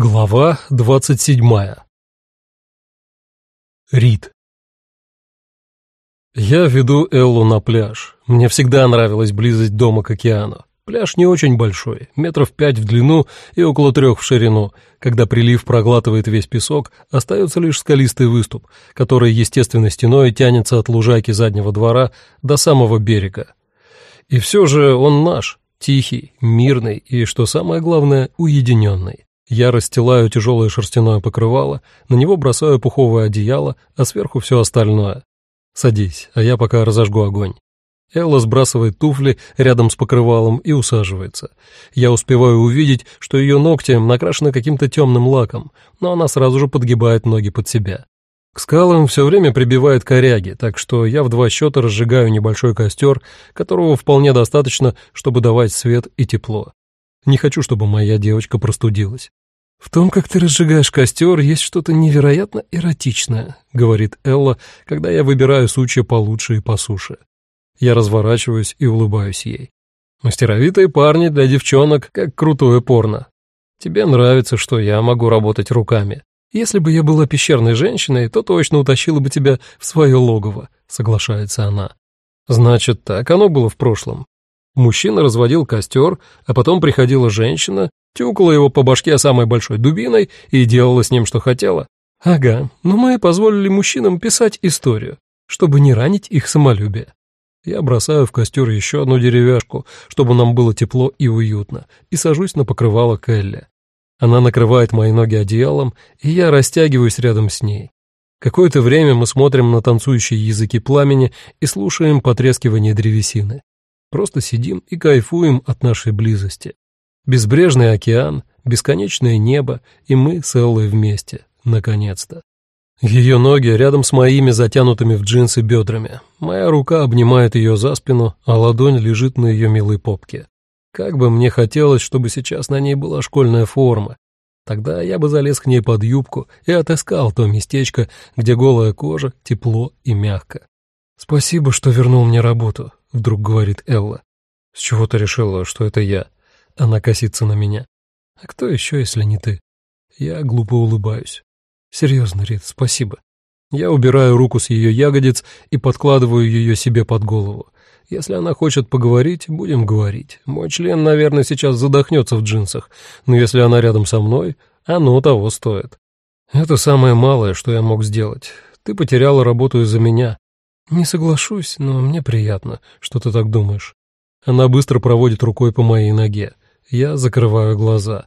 Глава двадцать седьмая. Рид. Я веду Эллу на пляж. Мне всегда нравилась близость дома к океану. Пляж не очень большой, метров пять в длину и около трех в ширину. Когда прилив проглатывает весь песок, остается лишь скалистый выступ, который естественной стеной тянется от лужайки заднего двора до самого берега. И все же он наш, тихий, мирный и, что самое главное, уединенный. Я расстилаю тяжелое шерстяное покрывало, на него бросаю пуховое одеяло, а сверху все остальное. Садись, а я пока разожгу огонь. Элла сбрасывает туфли рядом с покрывалом и усаживается. Я успеваю увидеть, что ее ногти накрашены каким-то темным лаком, но она сразу же подгибает ноги под себя. К скалам все время прибивает коряги, так что я в два счета разжигаю небольшой костер, которого вполне достаточно, чтобы давать свет и тепло. Не хочу, чтобы моя девочка простудилась. «В том, как ты разжигаешь костер, есть что-то невероятно эротичное», — говорит Элла, когда я выбираю сучья получше и посуше. Я разворачиваюсь и улыбаюсь ей. «Мастеровитые парни для девчонок, как крутое порно. Тебе нравится, что я могу работать руками. Если бы я была пещерной женщиной, то точно утащила бы тебя в свое логово», — соглашается она. «Значит, так оно было в прошлом. Мужчина разводил костер, а потом приходила женщина, тюкала его по башке самой большой дубиной и делала с ним, что хотела. Ага, но мы позволили мужчинам писать историю, чтобы не ранить их самолюбие. Я бросаю в костер еще одну деревяшку, чтобы нам было тепло и уютно, и сажусь на покрывало Келли. Она накрывает мои ноги одеялом, и я растягиваюсь рядом с ней. Какое-то время мы смотрим на танцующие языки пламени и слушаем потрескивание древесины. Просто сидим и кайфуем от нашей близости. Безбрежный океан, бесконечное небо, и мы с вместе, наконец-то. Ее ноги рядом с моими затянутыми в джинсы бедрами. Моя рука обнимает ее за спину, а ладонь лежит на ее милой попке. Как бы мне хотелось, чтобы сейчас на ней была школьная форма. Тогда я бы залез к ней под юбку и отыскал то местечко, где голая кожа, тепло и мягко. «Спасибо, что вернул мне работу», — вдруг говорит Элла. «С чего ты решила, что это я?» Она косится на меня. «А кто еще, если не ты?» Я глупо улыбаюсь. «Серьезно, Рит, спасибо». Я убираю руку с ее ягодиц и подкладываю ее себе под голову. Если она хочет поговорить, будем говорить. Мой член, наверное, сейчас задохнется в джинсах, но если она рядом со мной, оно того стоит. Это самое малое, что я мог сделать. Ты потеряла работу из-за меня, «Не соглашусь, но мне приятно, что ты так думаешь». Она быстро проводит рукой по моей ноге. Я закрываю глаза.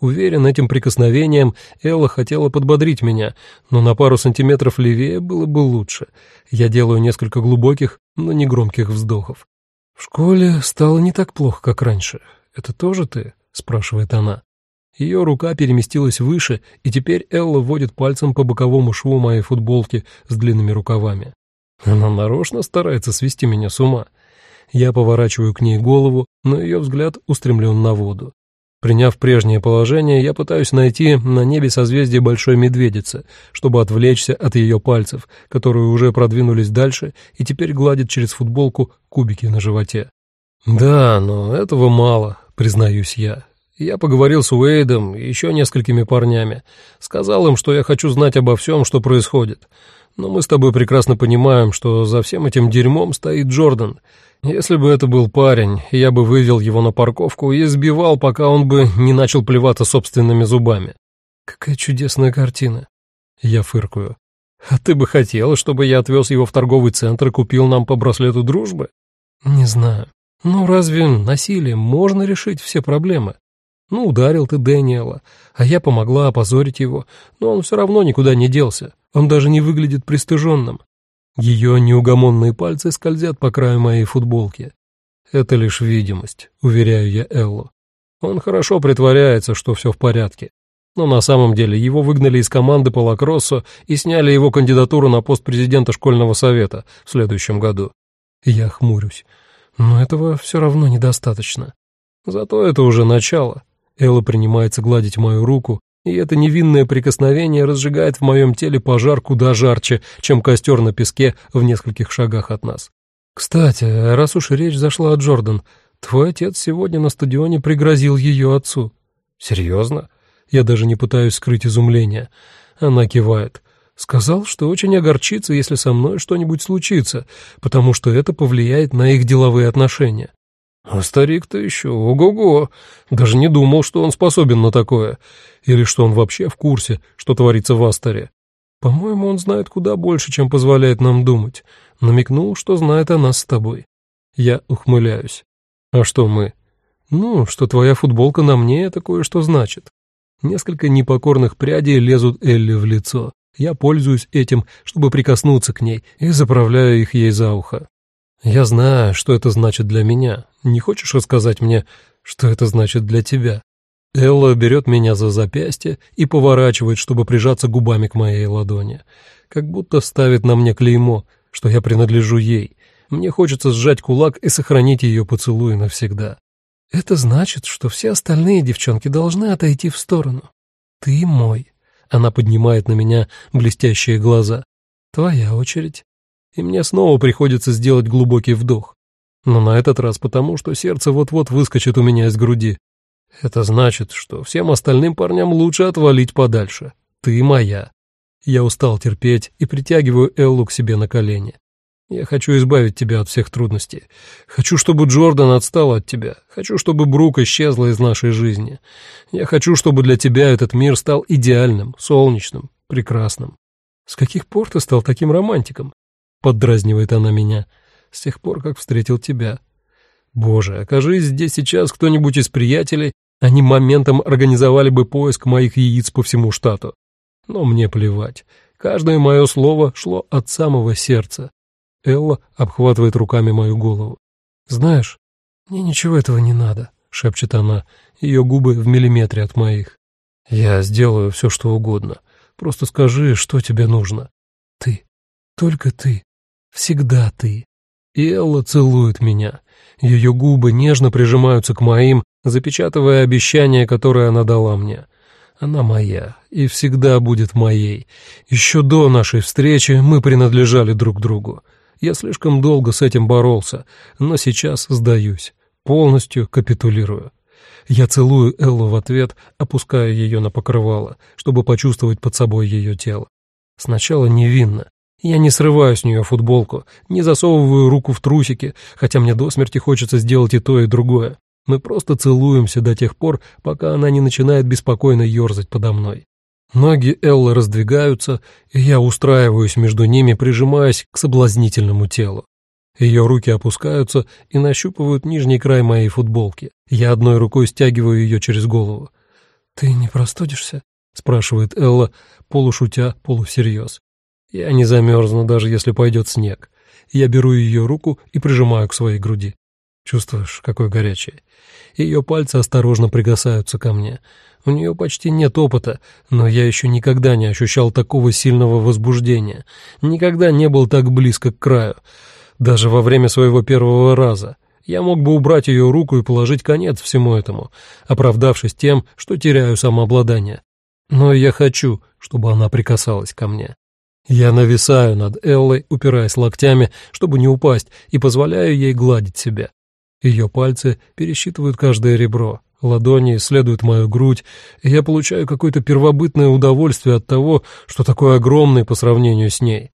Уверен, этим прикосновением Элла хотела подбодрить меня, но на пару сантиметров левее было бы лучше. Я делаю несколько глубоких, но не громких вздохов. «В школе стало не так плохо, как раньше. Это тоже ты?» — спрашивает она. Ее рука переместилась выше, и теперь Элла вводит пальцем по боковому шву моей футболки с длинными рукавами. Она нарочно старается свести меня с ума. Я поворачиваю к ней голову, но ее взгляд устремлен на воду. Приняв прежнее положение, я пытаюсь найти на небе созвездие Большой Медведицы, чтобы отвлечься от ее пальцев, которые уже продвинулись дальше и теперь гладят через футболку кубики на животе. «Да, но этого мало», — признаюсь я. Я поговорил с Уэйдом и еще несколькими парнями. Сказал им, что я хочу знать обо всем, что происходит. Но мы с тобой прекрасно понимаем, что за всем этим дерьмом стоит Джордан. Если бы это был парень, я бы вывел его на парковку и сбивал, пока он бы не начал плеваться собственными зубами. Какая чудесная картина. Я фыркую. А ты бы хотела, чтобы я отвез его в торговый центр и купил нам по браслету дружбы? Не знаю. Ну разве насилием можно решить все проблемы? Ну, ударил ты Дэниела, а я помогла опозорить его, но он все равно никуда не делся. Он даже не выглядит пристыженным. Ее неугомонные пальцы скользят по краю моей футболки. Это лишь видимость, уверяю я Эллу. Он хорошо притворяется, что все в порядке. Но на самом деле его выгнали из команды по лакроссу и сняли его кандидатуру на пост президента школьного совета в следующем году. Я хмурюсь. Но этого все равно недостаточно. Зато это уже начало. Элла принимается гладить мою руку, и это невинное прикосновение разжигает в моем теле пожар куда жарче, чем костер на песке в нескольких шагах от нас. Кстати, раз уж речь зашла о Джордан, твой отец сегодня на стадионе пригрозил ее отцу. Серьезно? Я даже не пытаюсь скрыть изумление. Она кивает. Сказал, что очень огорчится, если со мной что-нибудь случится, потому что это повлияет на их деловые отношения. А старик-то еще, ого-го, даже не думал, что он способен на такое, или что он вообще в курсе, что творится в Астере. По-моему, он знает куда больше, чем позволяет нам думать. Намекнул, что знает о нас с тобой. Я ухмыляюсь. А что мы? Ну, что твоя футболка на мне, это кое-что значит. Несколько непокорных прядей лезут Элли в лицо. Я пользуюсь этим, чтобы прикоснуться к ней, и заправляю их ей за ухо. Я знаю, что это значит для меня. Не хочешь рассказать мне, что это значит для тебя? Элла берет меня за запястье и поворачивает, чтобы прижаться губами к моей ладони. Как будто ставит на мне клеймо, что я принадлежу ей. Мне хочется сжать кулак и сохранить ее поцелуй навсегда. Это значит, что все остальные девчонки должны отойти в сторону. Ты мой. Она поднимает на меня блестящие глаза. Твоя очередь. И мне снова приходится сделать глубокий вдох. Но на этот раз потому, что сердце вот-вот выскочит у меня из груди. Это значит, что всем остальным парням лучше отвалить подальше. Ты моя. Я устал терпеть и притягиваю Эллу к себе на колени. Я хочу избавить тебя от всех трудностей. Хочу, чтобы Джордан отстал от тебя. Хочу, чтобы Брук исчезла из нашей жизни. Я хочу, чтобы для тебя этот мир стал идеальным, солнечным, прекрасным. С каких пор ты стал таким романтиком? Поддразнивает она меня. С тех пор, как встретил тебя. Боже, окажись здесь сейчас кто-нибудь из приятелей, они моментом организовали бы поиск моих яиц по всему штату. Но мне плевать. Каждое мое слово шло от самого сердца. Элла обхватывает руками мою голову. «Знаешь, мне ничего этого не надо», — шепчет она, ее губы в миллиметре от моих. «Я сделаю все, что угодно. Просто скажи, что тебе нужно. Ты. Только ты. Всегда ты». Элла целует меня. Ее губы нежно прижимаются к моим, запечатывая обещание, которое она дала мне. Она моя и всегда будет моей. Еще до нашей встречи мы принадлежали друг другу. Я слишком долго с этим боролся, но сейчас сдаюсь, полностью капитулирую. Я целую Эллу в ответ, опуская ее на покрывало, чтобы почувствовать под собой ее тело. Сначала невинно. Я не срываю с нее футболку, не засовываю руку в трусики, хотя мне до смерти хочется сделать и то, и другое. Мы просто целуемся до тех пор, пока она не начинает беспокойно ерзать подо мной. Ноги Эллы раздвигаются, и я устраиваюсь между ними, прижимаясь к соблазнительному телу. Ее руки опускаются и нащупывают нижний край моей футболки. Я одной рукой стягиваю ее через голову. «Ты не простудишься?» — спрашивает Элла, полушутя, полусерьез. Я не замерзну, даже если пойдет снег. Я беру ее руку и прижимаю к своей груди. Чувствуешь, какой горячий? Ее пальцы осторожно прикасаются ко мне. У нее почти нет опыта, но я еще никогда не ощущал такого сильного возбуждения, никогда не был так близко к краю, даже во время своего первого раза. Я мог бы убрать ее руку и положить конец всему этому, оправдавшись тем, что теряю самообладание. Но я хочу, чтобы она прикасалась ко мне. Я нависаю над Эллой, упираясь локтями, чтобы не упасть, и позволяю ей гладить себя. Ее пальцы пересчитывают каждое ребро, ладони исследуют мою грудь, и я получаю какое-то первобытное удовольствие от того, что такое огромный по сравнению с ней.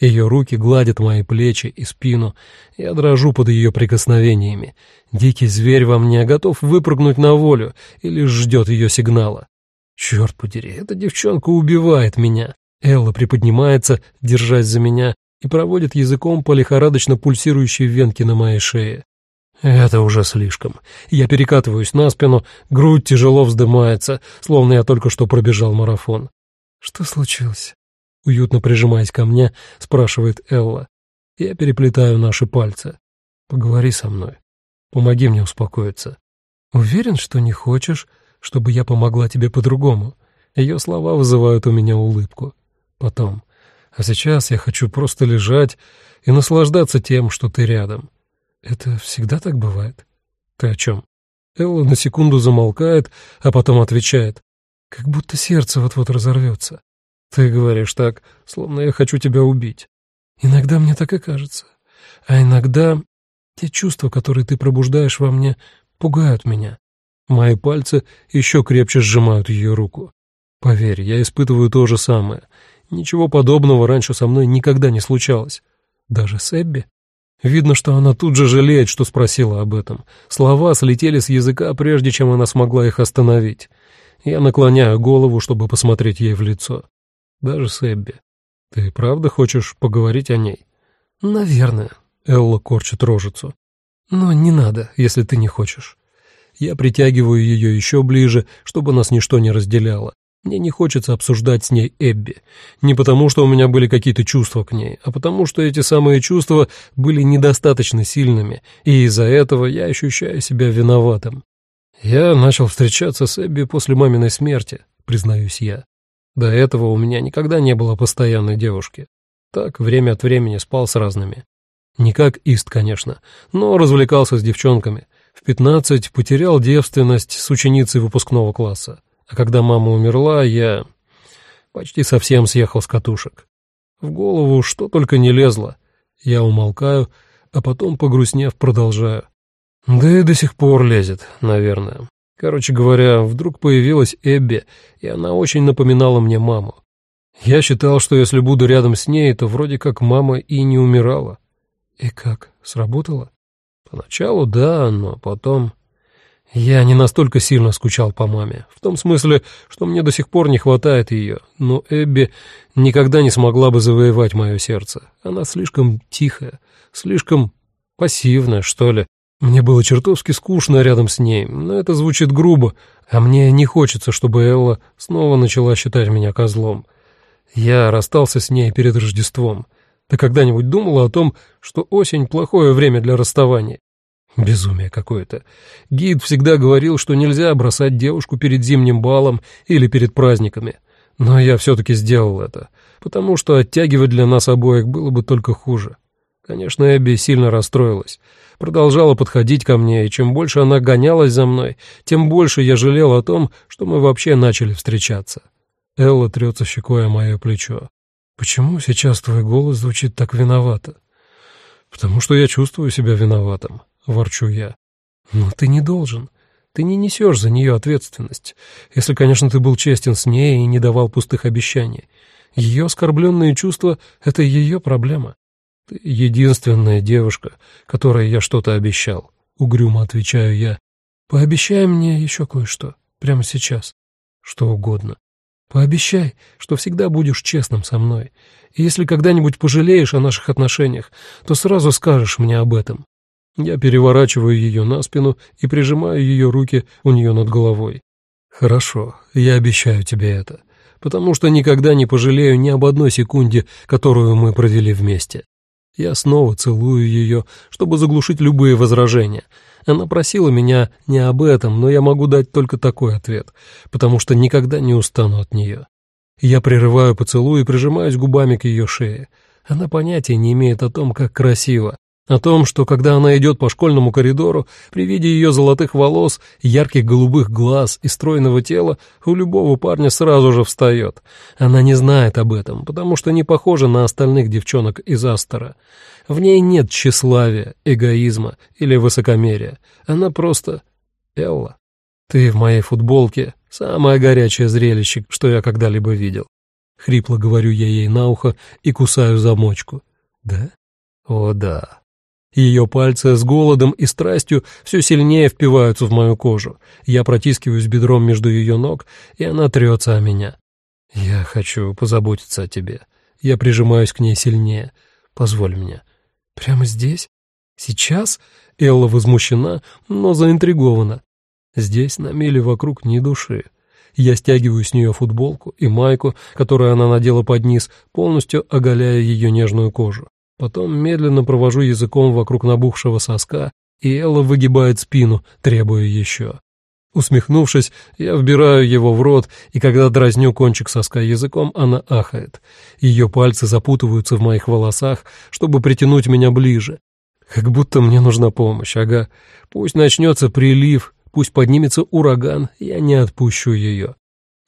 Ее руки гладят мои плечи и спину, я дрожу под ее прикосновениями. Дикий зверь во мне готов выпрыгнуть на волю или ждет ее сигнала. Черт подери, эта девчонка убивает меня. Элла приподнимается, держась за меня, и проводит языком по лихорадочно пульсирующей венке на моей шее. Это уже слишком. Я перекатываюсь на спину, грудь тяжело вздымается, словно я только что пробежал марафон. «Что случилось?» Уютно прижимаясь ко мне, спрашивает Элла. Я переплетаю наши пальцы. «Поговори со мной. Помоги мне успокоиться. Уверен, что не хочешь, чтобы я помогла тебе по-другому?» Ее слова вызывают у меня улыбку. Потом. «А сейчас я хочу просто лежать и наслаждаться тем, что ты рядом». «Это всегда так бывает?» «Ты о чем?» Элла на секунду замолкает, а потом отвечает. «Как будто сердце вот-вот разорвется. Ты говоришь так, словно я хочу тебя убить. Иногда мне так и кажется. А иногда те чувства, которые ты пробуждаешь во мне, пугают меня. Мои пальцы еще крепче сжимают ее руку. Поверь, я испытываю то же самое. Ничего подобного раньше со мной никогда не случалось. Даже с Эбби. Видно, что она тут же жалеет, что спросила об этом. Слова слетели с языка, прежде чем она смогла их остановить. Я наклоняю голову, чтобы посмотреть ей в лицо. Даже с Эбби. Ты правда хочешь поговорить о ней? Наверное. Элла корчит рожицу. Но не надо, если ты не хочешь. Я притягиваю ее еще ближе, чтобы нас ничто не разделяло. Мне не хочется обсуждать с ней Эбби. Не потому, что у меня были какие-то чувства к ней, а потому, что эти самые чувства были недостаточно сильными, и из-за этого я ощущаю себя виноватым. Я начал встречаться с Эбби после маминой смерти, признаюсь я. До этого у меня никогда не было постоянной девушки. Так, время от времени спал с разными. Не как Ист, конечно, но развлекался с девчонками. В пятнадцать потерял девственность с ученицей выпускного класса. А когда мама умерла, я почти совсем съехал с катушек. В голову что только не лезло. Я умолкаю, а потом, погрустнев, продолжаю. Да и до сих пор лезет, наверное. Короче говоря, вдруг появилась Эбби, и она очень напоминала мне маму. Я считал, что если буду рядом с ней, то вроде как мама и не умирала. И как, сработало? Поначалу да, но потом... Я не настолько сильно скучал по маме, в том смысле, что мне до сих пор не хватает ее, но Эбби никогда не смогла бы завоевать мое сердце. Она слишком тихая, слишком пассивная, что ли. Мне было чертовски скучно рядом с ней, но это звучит грубо, а мне не хочется, чтобы Элла снова начала считать меня козлом. Я расстался с ней перед Рождеством. Ты когда-нибудь думала о том, что осень — плохое время для расставания? Безумие какое-то. Гид всегда говорил, что нельзя бросать девушку перед зимним балом или перед праздниками. Но я все-таки сделал это, потому что оттягивать для нас обоих было бы только хуже. Конечно, Эбби сильно расстроилась. Продолжала подходить ко мне, и чем больше она гонялась за мной, тем больше я жалел о том, что мы вообще начали встречаться. Элла трется щекой о мое плечо. «Почему сейчас твой голос звучит так виновато?» «Потому что я чувствую себя виноватым», — ворчу я. «Но ты не должен. Ты не несешь за нее ответственность. Если, конечно, ты был честен с ней и не давал пустых обещаний. Ее оскорбленные чувства — это ее проблема. Ты единственная девушка, которой я что-то обещал», — угрюмо отвечаю я. «Пообещай мне еще кое-что. Прямо сейчас. Что угодно. Пообещай, что всегда будешь честным со мной. И если когда-нибудь пожалеешь о наших отношениях, то сразу скажешь мне об этом. Я переворачиваю ее на спину и прижимаю ее руки у нее над головой. «Хорошо, я обещаю тебе это, потому что никогда не пожалею ни об одной секунде, которую мы провели вместе». Я снова целую ее, чтобы заглушить любые возражения. Она просила меня не об этом, но я могу дать только такой ответ, потому что никогда не устану от нее. Я прерываю поцелуй и прижимаюсь губами к ее шее. Она понятия не имеет о том, как красиво, о том, что когда она идет по школьному коридору, при виде ее золотых волос, ярких голубых глаз и стройного тела, у любого парня сразу же встает. Она не знает об этом, потому что не похожа на остальных девчонок из Астера. В ней нет тщеславия, эгоизма или высокомерия. Она просто Элла. Ты в моей футболке — самое горячее зрелище, что я когда-либо видел. Хрипло говорю я ей на ухо и кусаю замочку. Да? О, да. Ее пальцы с голодом и страстью все сильнее впиваются в мою кожу. Я протискиваюсь бедром между ее ног, и она трется о меня. Я хочу позаботиться о тебе. Я прижимаюсь к ней сильнее. Позволь мне. Прямо здесь? Сейчас? Элла возмущена, но заинтригована. Здесь на миле вокруг ни души. Я стягиваю с нее футболку и майку, которую она надела под низ, полностью оголяя ее нежную кожу. Потом медленно провожу языком вокруг набухшего соска, и Элла выгибает спину, требуя еще. Усмехнувшись, я вбираю его в рот, и когда дразню кончик соска языком, она ахает. Ее пальцы запутываются в моих волосах, чтобы притянуть меня ближе. Как будто мне нужна помощь, ага. Пусть начнется прилив, пусть поднимется ураган, я не отпущу ее.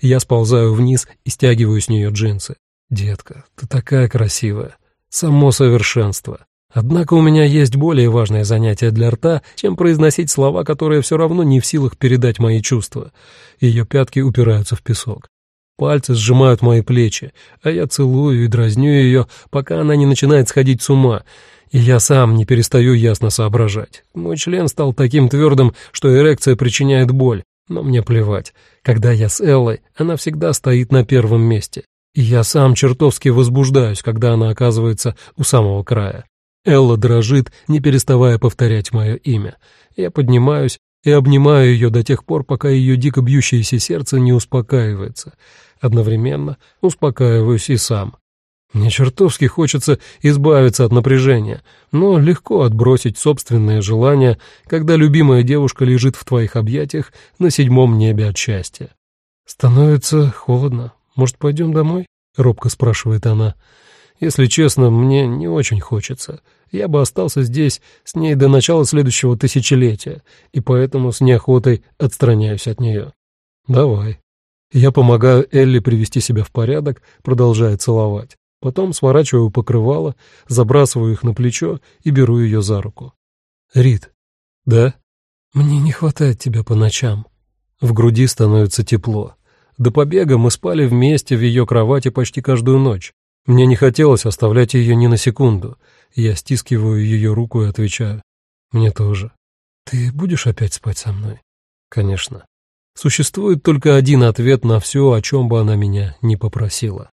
Я сползаю вниз и стягиваю с нее джинсы. «Детка, ты такая красивая!» Само совершенство. Однако у меня есть более важное занятие для рта, чем произносить слова, которые все равно не в силах передать мои чувства. Ее пятки упираются в песок. Пальцы сжимают мои плечи, а я целую и дразню ее, пока она не начинает сходить с ума, и я сам не перестаю ясно соображать. Мой член стал таким твердым, что эрекция причиняет боль, но мне плевать. Когда я с Эллой, она всегда стоит на первом месте. Я сам чертовски возбуждаюсь, когда она оказывается у самого края. Элла дрожит, не переставая повторять мое имя. Я поднимаюсь и обнимаю ее до тех пор, пока ее дико бьющееся сердце не успокаивается. Одновременно успокаиваюсь и сам. Мне чертовски хочется избавиться от напряжения, но легко отбросить собственные желания, когда любимая девушка лежит в твоих объятиях на седьмом небе от счастья. «Становится холодно. Может, пойдем домой?» — робко спрашивает она. «Если честно, мне не очень хочется. Я бы остался здесь с ней до начала следующего тысячелетия, и поэтому с неохотой отстраняюсь от нее. Давай». Я помогаю Элли привести себя в порядок, продолжая целовать. Потом сворачиваю покрывало, забрасываю их на плечо и беру ее за руку. «Рит». «Да?» «Мне не хватает тебя по ночам». В груди становится тепло. До побега мы спали вместе в ее кровати почти каждую ночь. Мне не хотелось оставлять ее ни на секунду. Я стискиваю ее руку и отвечаю. «Мне тоже». «Ты будешь опять спать со мной?» «Конечно». Существует только один ответ на все, о чем бы она меня не попросила.